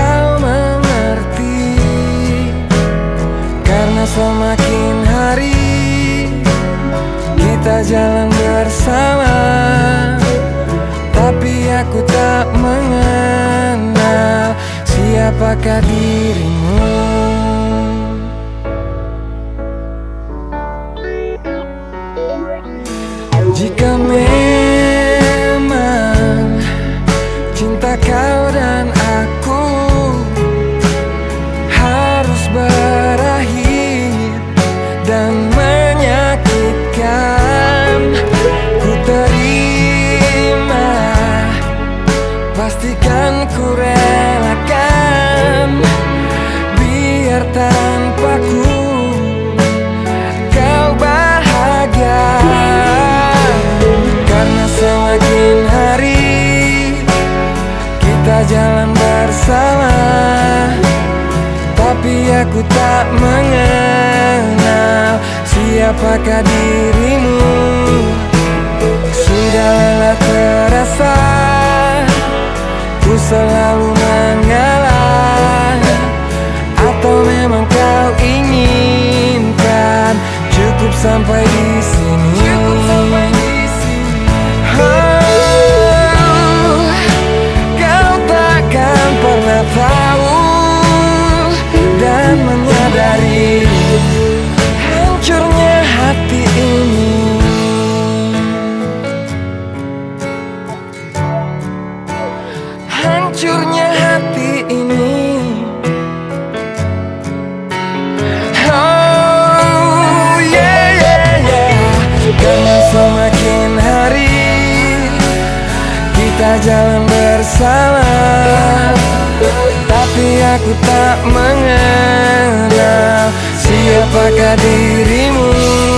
kau mengerti. Karena semakin hari kita jalan bersama Tapi aku tak mengenal siapakah dirimu. Jika memang pastikan ku relakan. Biar tanpaku kau bahagia. Karena semakin hari kita jalan bersama tapi aku tak mengenal siapakah dirimu. Sudah lelah terasa selalu mengalah. Atau memang kau inginkan? Cukup sampai di sini. Oh, Hancurnya hati ini. Oh yeah yeah yeah. Karena semakin hari kita jalan bersama Tapi aku tak mengenal Siapakah dirimu